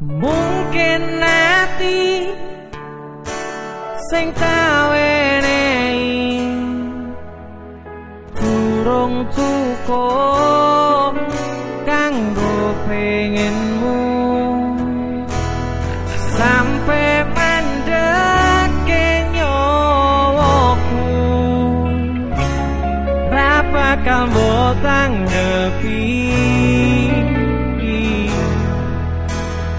mungkin nanti sing tau enei durung cukup kanggo pengenmu. Sampai pandek kenyowoku berapa kamu tanggepi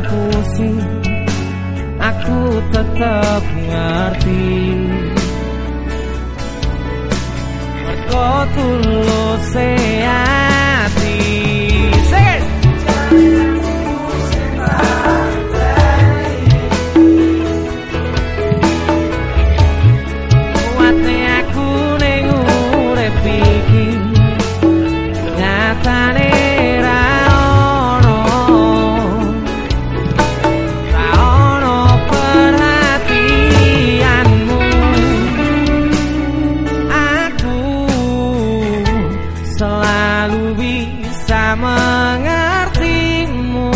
pusing Aku tetap ngerti. Kau tulus sehat. selalu bisa mengertimu.